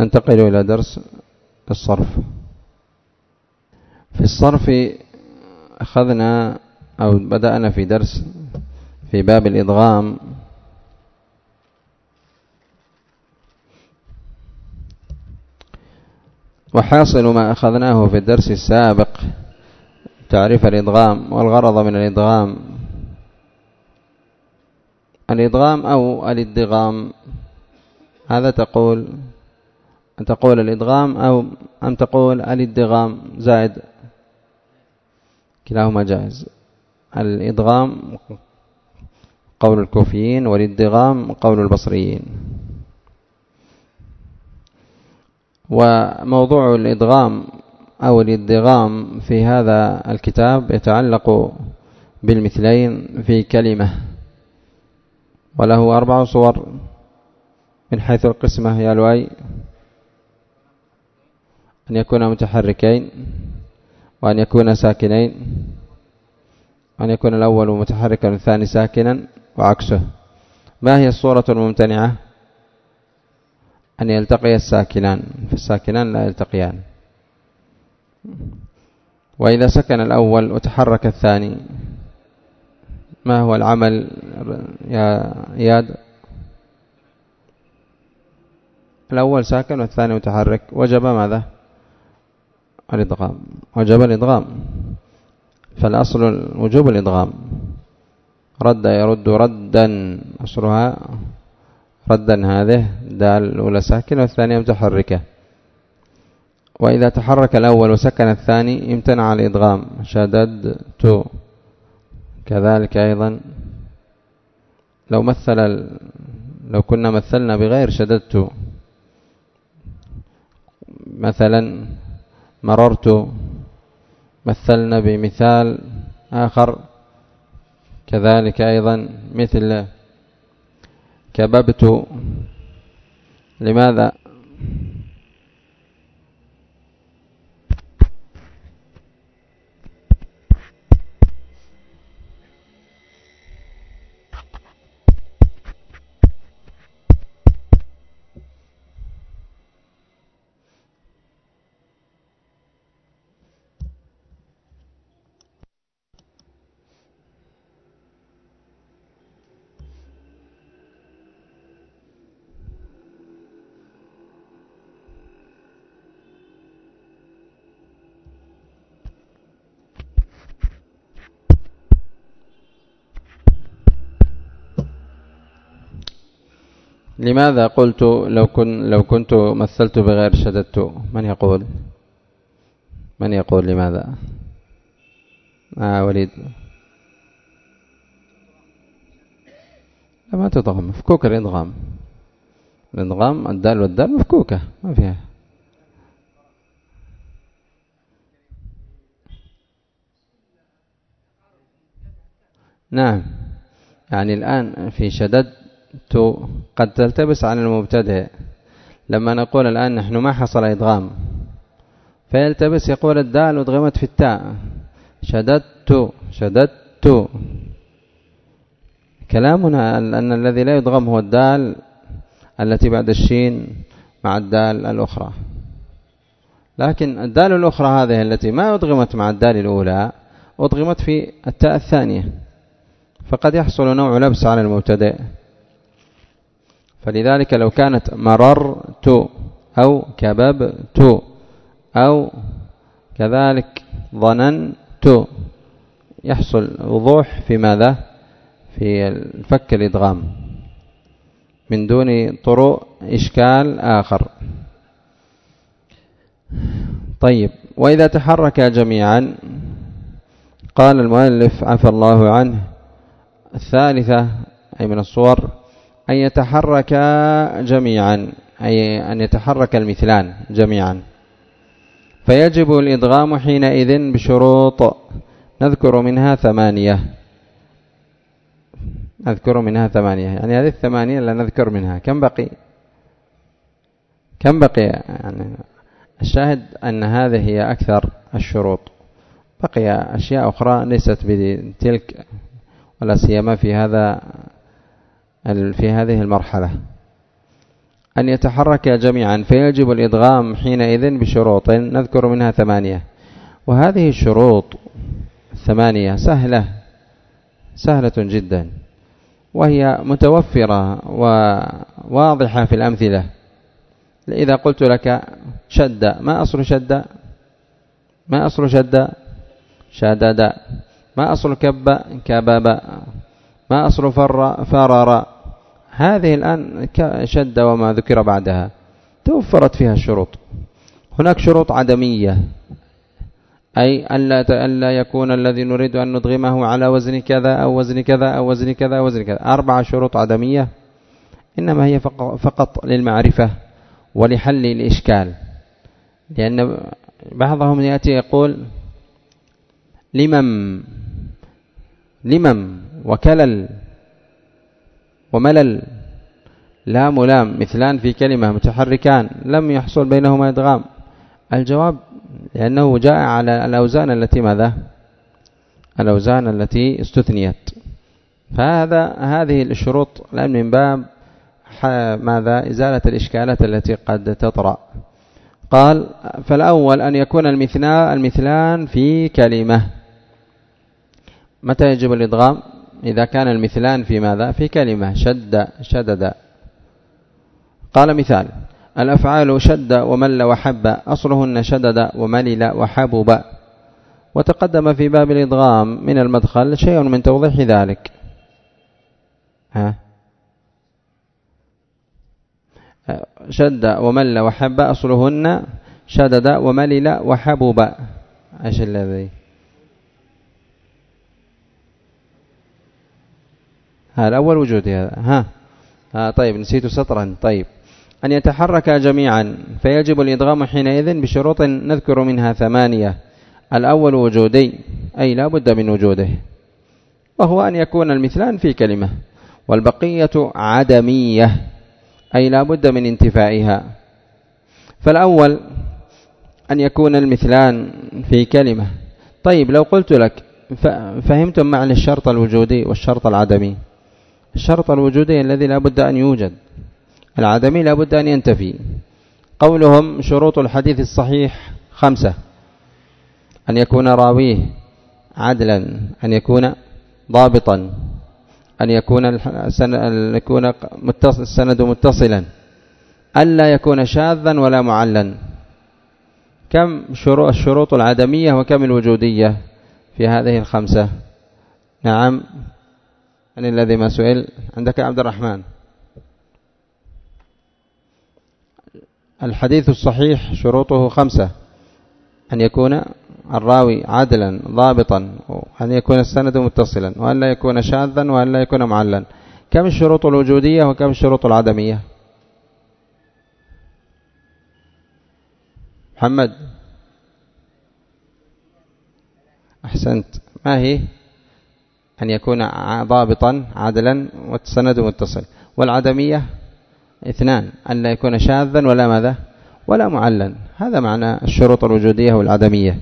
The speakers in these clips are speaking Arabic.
ننتقل إلى درس الصرف. في الصرف أخذنا أو بدأنا في درس في باب الإدغام. وحاصل ما أخذناه في الدرس السابق تعريف الإدغام والغرض من الإدغام. الإدغام أو الإدغام. هذا تقول أن تقول الإدغام أو أن تقول الإدغام. زائد كلاهما جائز. الإدغام قول الكوفيين والإدغام قول البصريين. وموضوع الإدغام أو الإدغام في هذا الكتاب يتعلق بالمثلين في كلمة وله أربع صور من حيث القسمة يا لؤي. أن يكون متحركين وأن يكون ساكنين وأن يكون الأول متحركا والثاني ساكنا وعكسه. ما هي الصورة الممتنعة؟ أن يلتقي الساكنان فالساكنان لا يلتقيان. وإذا سكن الأول وتحرك الثاني ما هو العمل يا إياد الأول ساكن والثاني متحرك. وجب ماذا؟ الإدغام وجب الإدغام فالأصل وجوب الإدغام رد يرد ردا. أصلها ردا هذه دال الأولى ساكنة والثانية متحركة وإذا تحرك الأول وسكن الثاني امتنع الإدغام شددت. كذلك أيضا. لو مثل لو كنا مثلنا بغير شددت. مثلا مررت مثلنا بمثال آخر كذلك أيضا مثل كببت. لماذا؟ لماذا قلت لو كن لو كنت مثلت بغير شددت؟ من يقول؟ من يقول لماذا؟ آه وليد. ما تضغم مفكوك الادغام الادغام الدال والدال مفكوكة ما فيها. نعم يعني الآن في شدد قد تلتبس على المبتدئ. لما نقول الآن نحن ما حصل إدغام. فيلتبس يقول الدال أدغمت في التاء. شددت شددت. كلامنا أن الذي لا يدغم هو الدال التي بعد الشين مع الدال الأخرى. لكن الدال الأخرى هذه التي ما أدغمت مع الدال الأولى أدغمت في التاء الثانية. فقد يحصل نوع لبس على المبتدئ. فلذلك لو كانت مررت أو كببت أو كذلك ظننت يحصل وضوح في ماذا؟ في الفك الإدغام من دون طرق إشكال آخر. طيب وإذا تحرك جميعا قال المؤلف عفى الله عنه الثالثة أي من الصور أن يتحرك جميعا أي أن يتحرك المثلان جميعا. فيجب الإدغام حينئذ بشروط. نذكر منها ثمانية. نذكر منها ثمانية. يعني هذه الثمانية لا نذكر منها. كم بقي؟ كم بقي؟ يعني الشاهد أن هذه هي أكثر الشروط. بقي أشياء أخرى ليست بتلك ولا سيما في هذا في هذه المرحلة. أن يتحرك جميعا فيجب الإدغام حينئذ بشروط نذكر منها ثمانية. وهذه الشروط الثمانية سهلة سهلة جدا. وهي متوفرة وواضحة في الأمثلة. إذا قلت لك شد ما أصل شد؟ ما أصل شد؟ شدد. ما أصل كب؟ كبب. ما أصل فر فرر. هذه الآن شد وما ذكر بعدها. توفرت فيها الشروط. هناك شروط عدمية. أي ألا ألا يكون الذي نريد أن ندغمه على وزن كذا أو وزن كذا أو وزن كذا أو وزن كذا. أربع شروط عدمية. إنما هي فقط للمعرفة ولحل الإشكال. لأن بعضهم يأتي يقول لمم؟ لمم؟ وكلل وملل لام ولام مثلان في كلمة متحركان لم يحصل بينهما إدغام. الجواب لأنه جاء على الأوزان التي ماذا؟ الأوزان التي استثنيت. فهذا هذه الشروط الآن من باب ماذا؟ إزالة الإشكالات التي قد تطرأ. قال فالأول أن يكون المثنى المثلان في كلمة. متى يجب الإدغام؟ إذا كان المثلان في ماذا؟ في كلمة شد شدد. قال مثال الأفعال شد ومل وحب أصلهن شدد وملل وحبب. وتقدم في باب الإدغام من المدخل شيء من توضيح ذلك. ها؟ شد ومل وحب أصلهن شدد وملل وحبب. إيش الذي؟ هذا الأول وجودي هذا. ها. آه طيب نسيت سطرا. طيب. أن يتحرك جميعا فيجب الإدغام حينئذ بشروط نذكر منها ثمانية. الأول وجودي أي لا بد من وجوده وهو أن يكون المثلان في كلمة. والبقية عدمية أي لا بد من انتفائها. فالأول أن يكون المثلان في كلمة. طيب لو قلت لك فهمتم معنى الشرط الوجودي والشرط العدمي. الشرط الوجودي الذي لا بد أن يوجد. العدمي لا بد أن ينتفي. قولهم شروط الحديث الصحيح خمسة. أن يكون راويه عدلا أن يكون ضابطا أن يكون أن يكون السند متصلا. ألا يكون شاذا ولا معلا. كم الشروط العدمية وكم الوجودية في هذه الخمسة؟ نعم. من الذي ما سئل عندك عبد الرحمن. الحديث الصحيح شروطه خمسة أن يكون الراوي عادلا ضابطا وأن يكون السند متصلا وأن لا يكون شاذا وأن لا يكون معلا. كم الشروط الوجودية وكم الشروط العدمية؟ محمد. أحسنت. ما هي؟ أن يكون ضابطا عادلا والسند متصل. والعدمية اثنان أن لا يكون شاذا ولا ماذا ولا معلا. هذا معنى الشروط الوجودية والعدمية.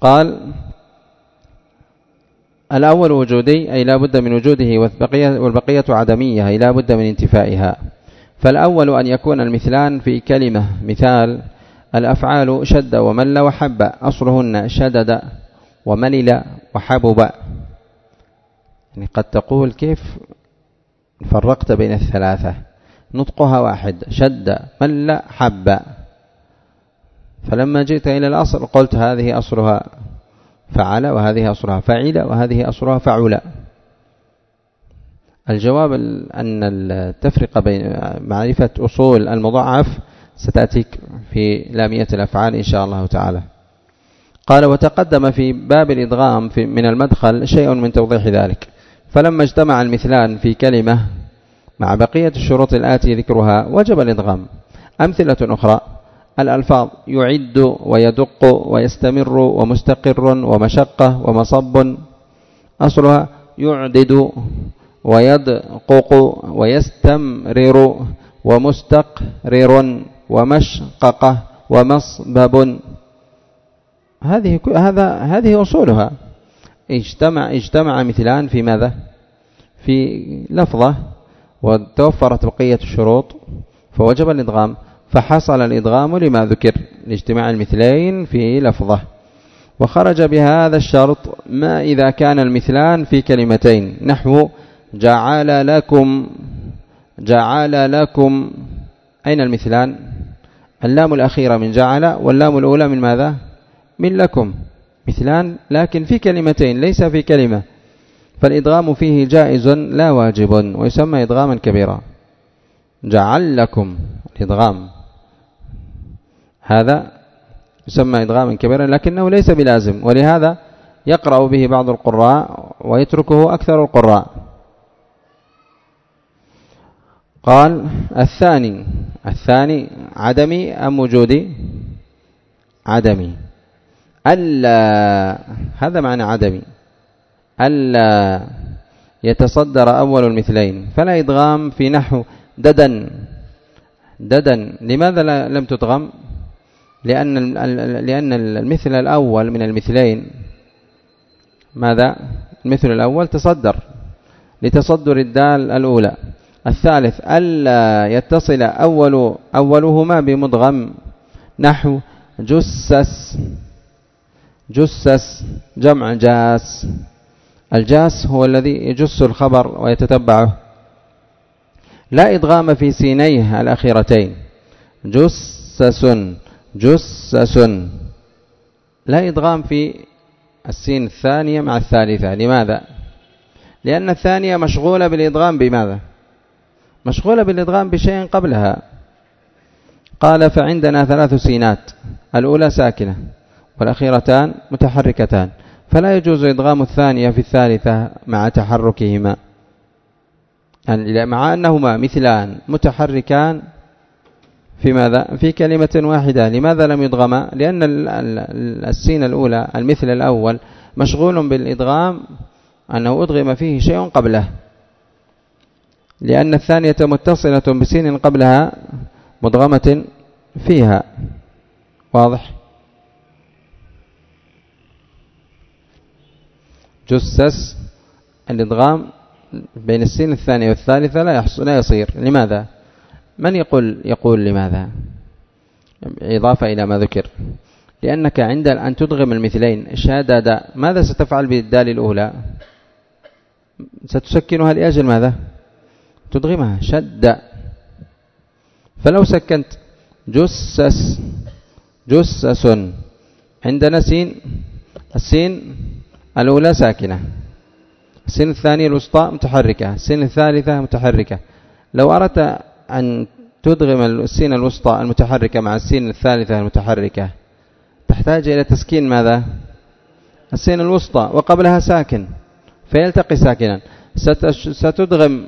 قال الأول وجودي أي لا بد من وجوده والبقية عدمية أي لا بد من انتفائها. فالأول أن يكون المثلان في كلمة مثال الأفعال شد ومل وحب أصلهن شدد وملل وحبب. يعني قد تقول كيف فرقت بين الثلاثة؟ نطقها واحد شد مل حب. فلما جئت إلى الأصل قلت هذه أصلها فعل وهذه أصلها فعل وهذه أصلها فعل. الجواب أن التفرقة بين معرفة أصول المضاعف ستأتيك في لامية الأفعال إن شاء الله تعالى. قال وتقدم في باب الإدغام من المدخل شيء من توضيح ذلك. فلما اجتمع المثلان في كلمة مع بقية الشروط الآتي ذكرها وجب الإدغام. أمثلة أخرى الألفاظ يعد ويدق ويستمر ومستقر ومشقة ومصب. أصلها يعدد ويدقق ويستمرر ومستقرر ومشققة ومصبب. هذه هذا هذه أصولها. اجتمع اجتمع مثلان في ماذا؟ في لفظة وتوفرت بقية الشروط فوجب الإدغام. فحصل الإدغام لما ذكر لاجتماع المثلين في لفظة. وخرج بهذا الشرط ما إذا كان المثلان في كلمتين. نحو جعل لكم جعل لكم. أين المثلان؟ اللام الأخيرة من جعل واللام الأولى من ماذا؟ من لكم. مثلان لكن في كلمتين ليس في كلمة. فالإدغام فيه جائز لا واجب ويسمى إدغاما كبيرا. جعل لكم الإدغام. هذا يسمى إدغاما كبيرا لكنه ليس بلازم ولهذا يقرأ به بعض القراء ويتركه أكثر القراء. قال الثاني الثاني عدمي أم وجودي؟ عدمي. ألا هذا معنى عدمي. ألا يتصدر أول المثلين. فلا إدغام في نحو ددا ددا لماذا لم تدغم؟ لأن لأن المثل الأول من المثلين. ماذا؟ المثل الأول تصدر لتصدر الدال الأولى. الثالث ألا يتصل أول أولهما بمدغم. نحو جسس. جسس جمع جاس الجاس هو الذي يجس الخبر ويتتبعه. لا إدغام في سينيه الأخيرتين. جسس جسس لا إدغام في السين الثانية مع الثالثة. لماذا؟ لأن الثانية مشغولة بالإدغام بماذا؟ مشغولة بالإدغام بشيء قبلها. قال فعندنا ثلاث سينات. الأولى ساكنة. والأخيرتان متحركتان. فلا يجوز إدغام الثانية في الثالثة مع تحركهما. يعني مع أنهما مثلان متحركان في ماذا؟ في كلمة واحدة. لماذا لم يدغما؟ لأن السين الأولى المثل الأول مشغول بالإدغام أنه أدغم فيه شيء قبله. لأن الثانية متصلة بسين قبلها مدغمة فيها. واضح؟ جسس الإدغام بين السين الثانية والثالثة لا يحصل لا يصير. لماذا؟ من يقول يقول لماذا؟ إضافة إلى ما ذكر. لأنك عند أن تدغم المثلين شادد ماذا ستفعل بالدال الأولى؟ ستسكنها لأجل ماذا؟ تدغمها. شد. فلو سكنت جسس جسس عندنا سين السين الأولى ساكنة. السين الثانية الوسطى متحركة. السين الثالثة متحركة. لو أردت أن تدغم السين الوسطى المتحركة مع السين الثالثة المتحركة تحتاج إلى تسكين ماذا؟ السين الوسطى وقبلها ساكن فيلتقي ساكنا. ستدغم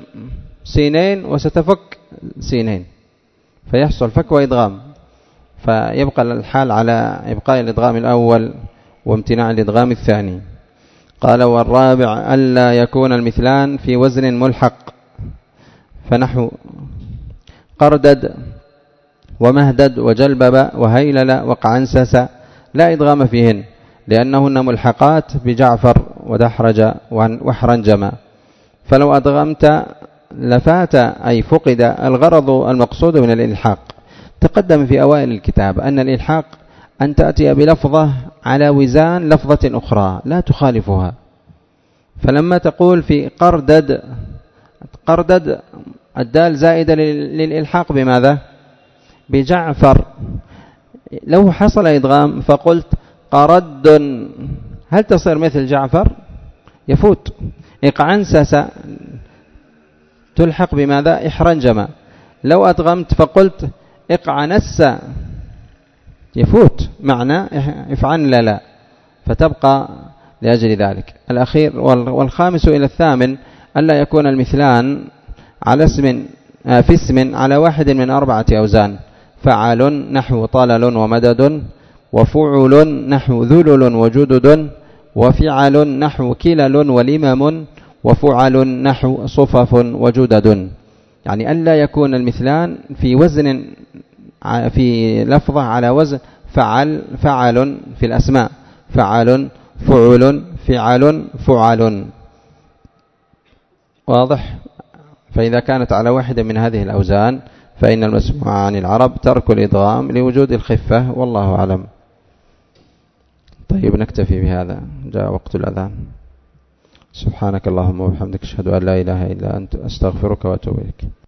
سينين وستفك سينين فيحصل فك وإدغام. فيبقى الحال على إبقاء الإدغام الأول وامتناع الإدغام الثاني. قال والرابع ألا يكون المثلان في وزن ملحق. فنحو قردد ومهدد وجلبب وهيلل وقعنسس لا إدغام فيهن لأنهن ملحقات بجعفر ودحرج وحرنجما فلو أدغمت لفات أي فقد الغرض المقصود من الإلحاق. تقدم في أوائل الكتاب أن الإلحاق أن تأتي بلفظة على وزان لفظة أخرى لا تخالفها. فلما تقول في قردد قردد الدال زائدة للإلحاق بماذا؟ بجعفر. لو حصل إدغام فقلت قرد. هل تصير مثل جعفر؟ يفوت. إقعنسس تلحق بماذا؟ إحرنجما لو أدغمت فقلت إقعنس يفوت. معنى افعن لا لا فتبقى لأجل ذلك. الأخير والخامس إلى الثامن ألا يكون المثلان على اسم آه، في اسم على واحد من أربعة أوزان فعال نحو طلل ومدد وفعل نحو ذلل وجدد وفعل نحو كلل ولمم وفعل نحو صفف وجدد. يعني ألا يكون المثلان في وزن في لفظة على وزن فعل فعل في الأسماء فعل فعل فعل فعل. واضح؟ فإذا كانت على واحدة من هذه الأوزان فإن المسموع عن العرب ترك الإدغام لوجود الخفة والله أعلم. طيب نكتفي بهذا. جاء وقت الأذان. سبحانك اللهم وبحمدك أشهد أن لا إله إلا أنت أستغفرك وأتوب إليك.